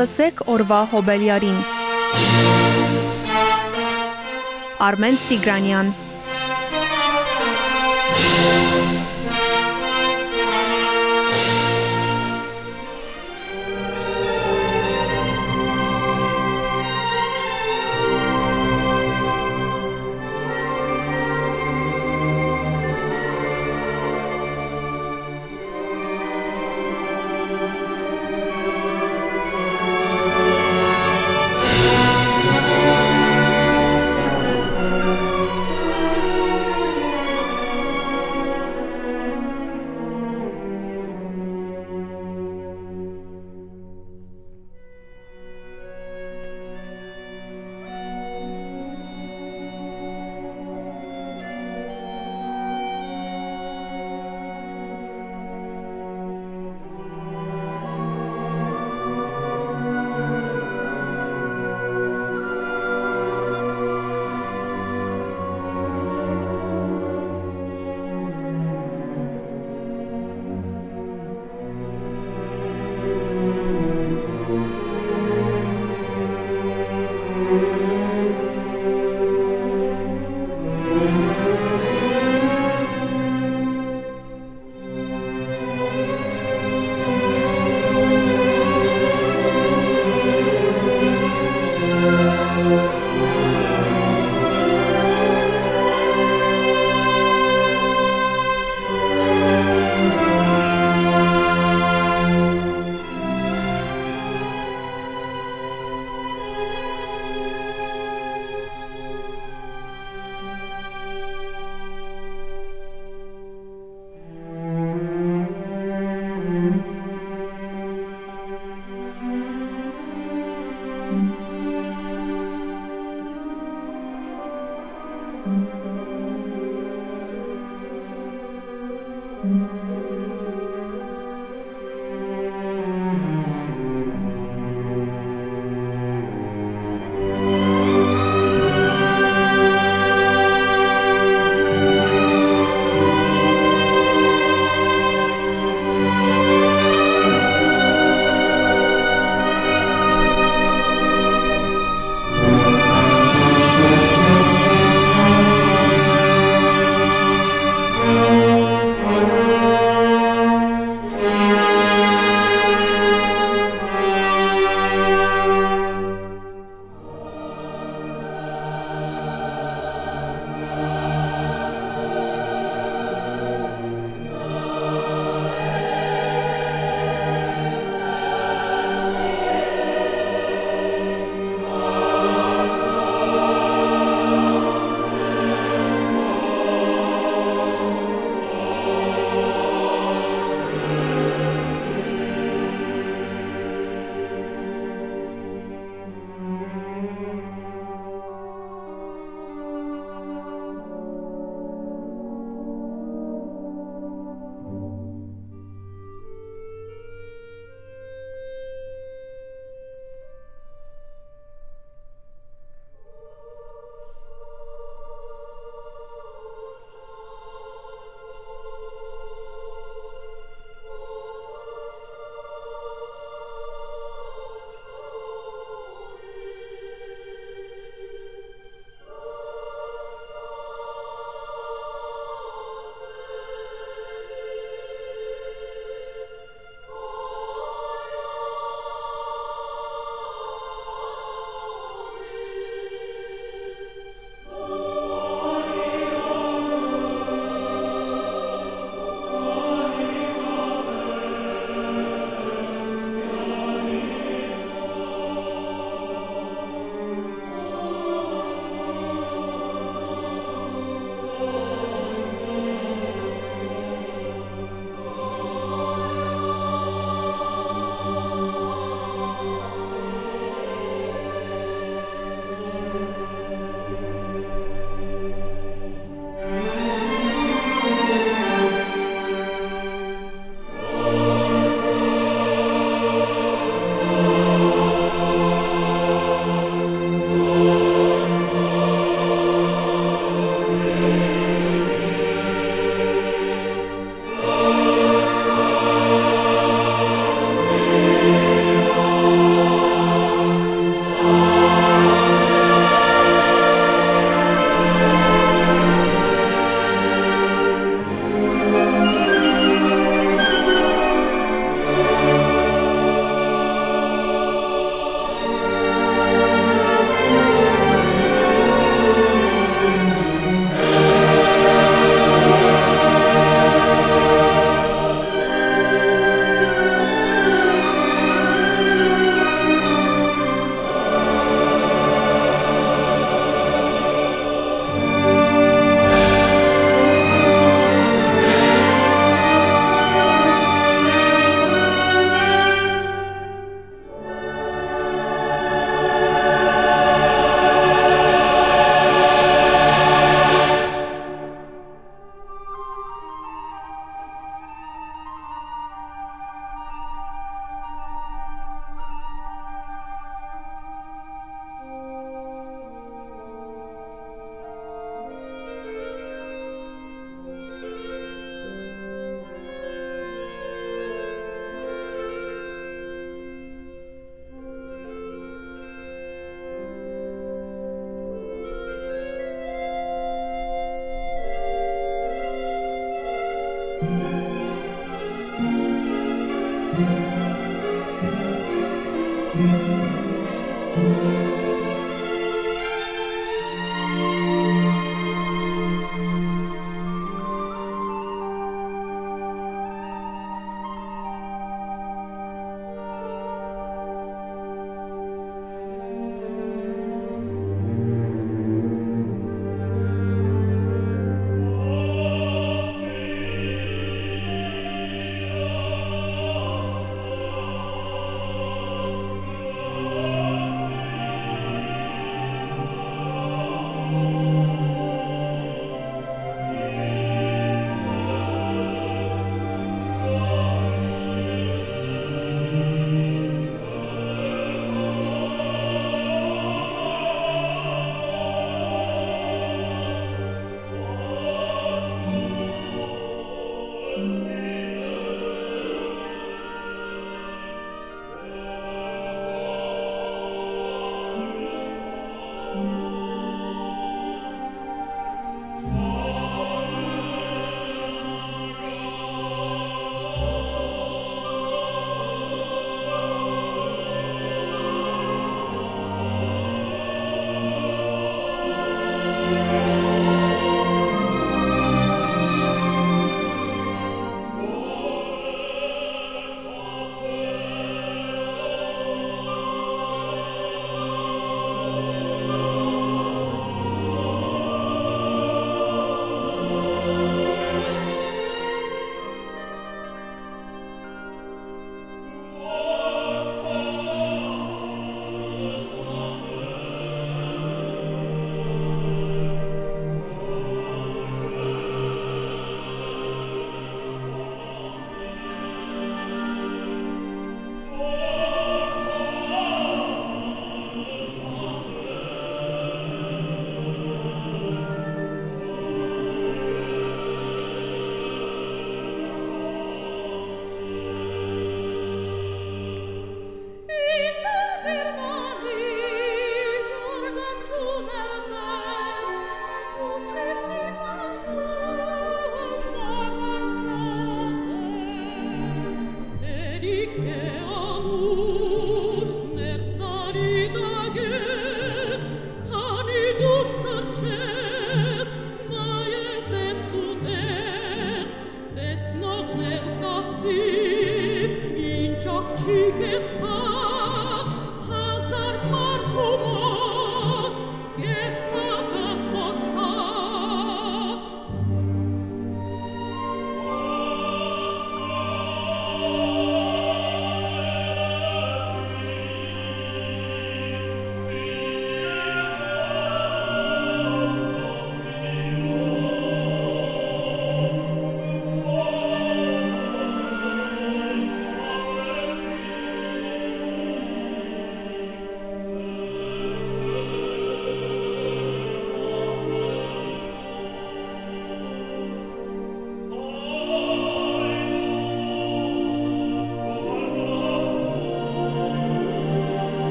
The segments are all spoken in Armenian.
Լսեք օրվա հոբելյարին։ Արմեն Տիգրանյան դար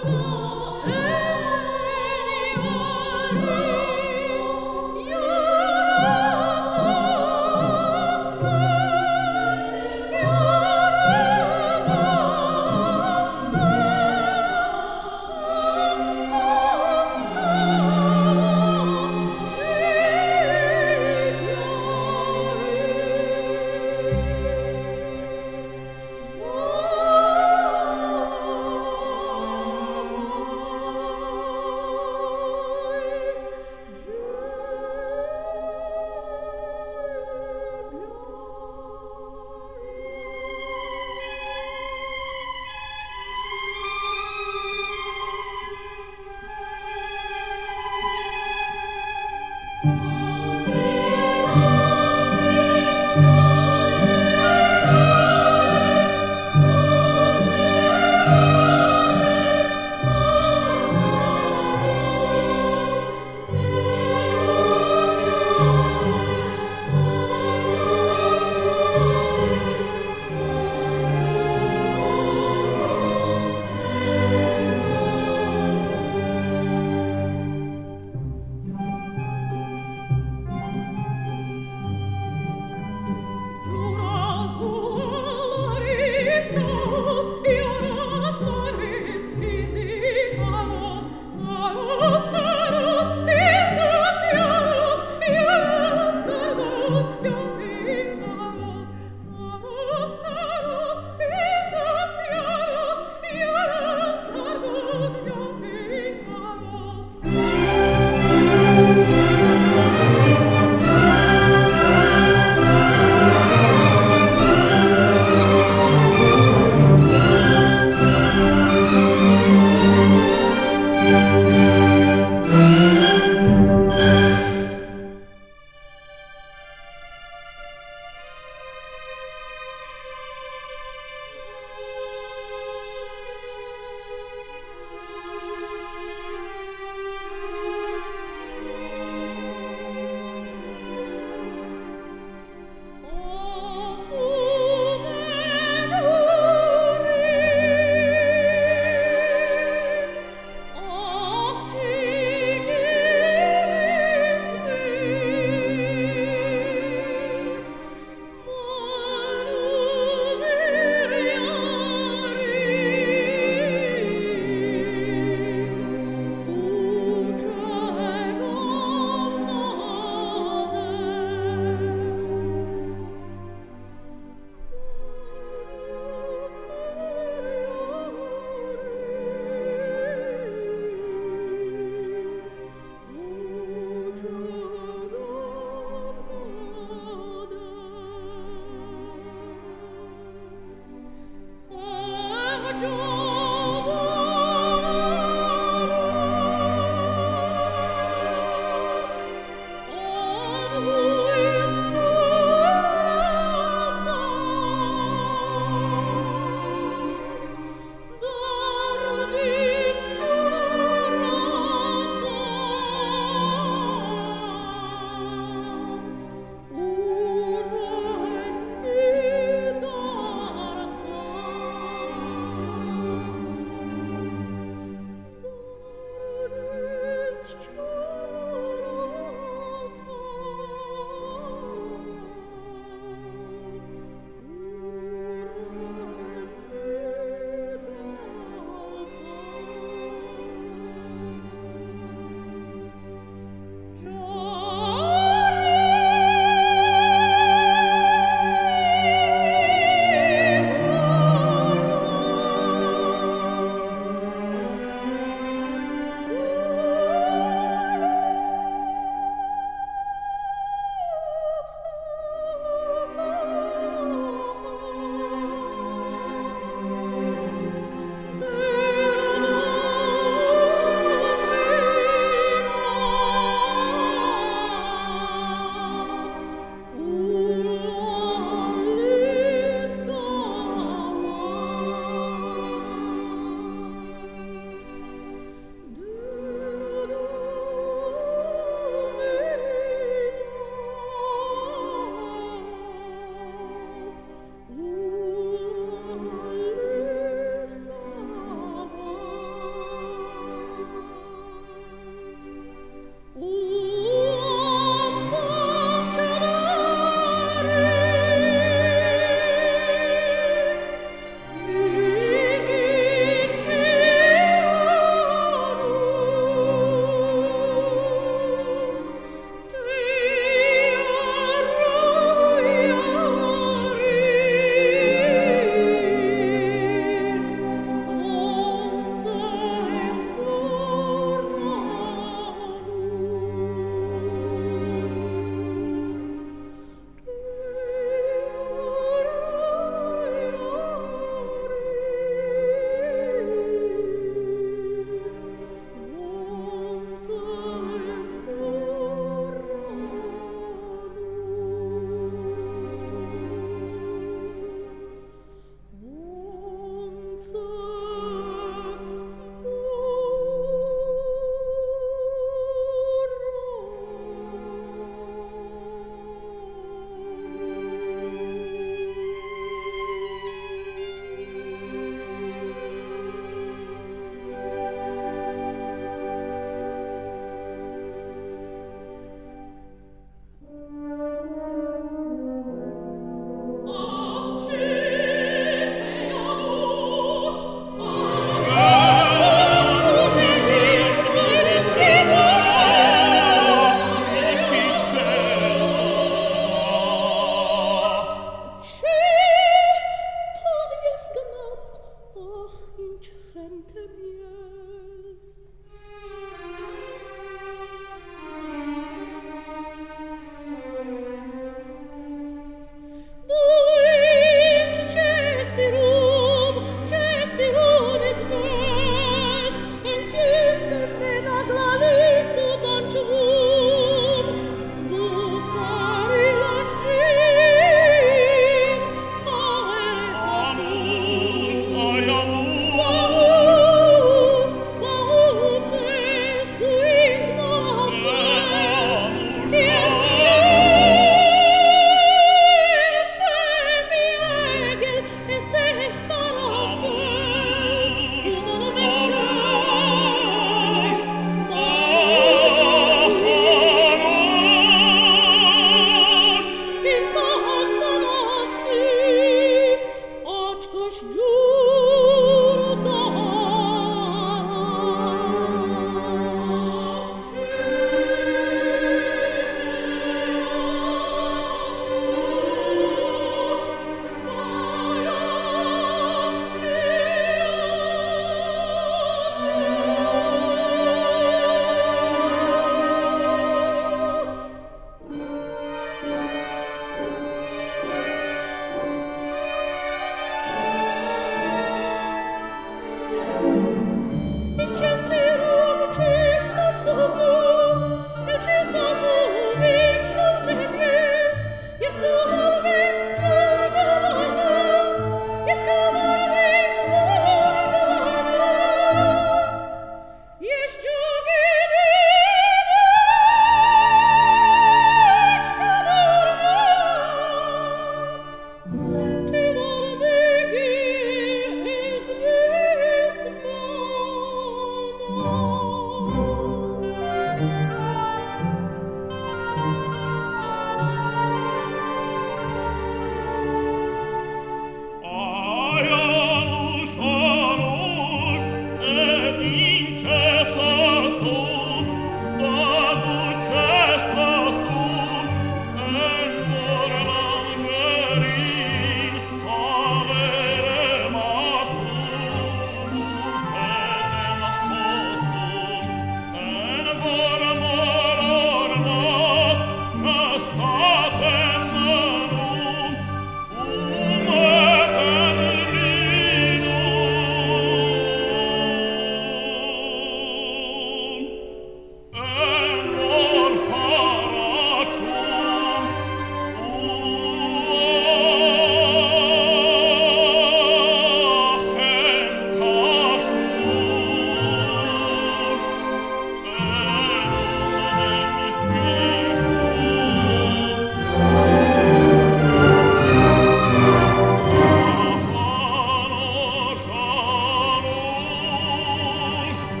Oh.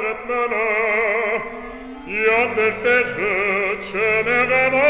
tretmene, iată-l te râce nevedat,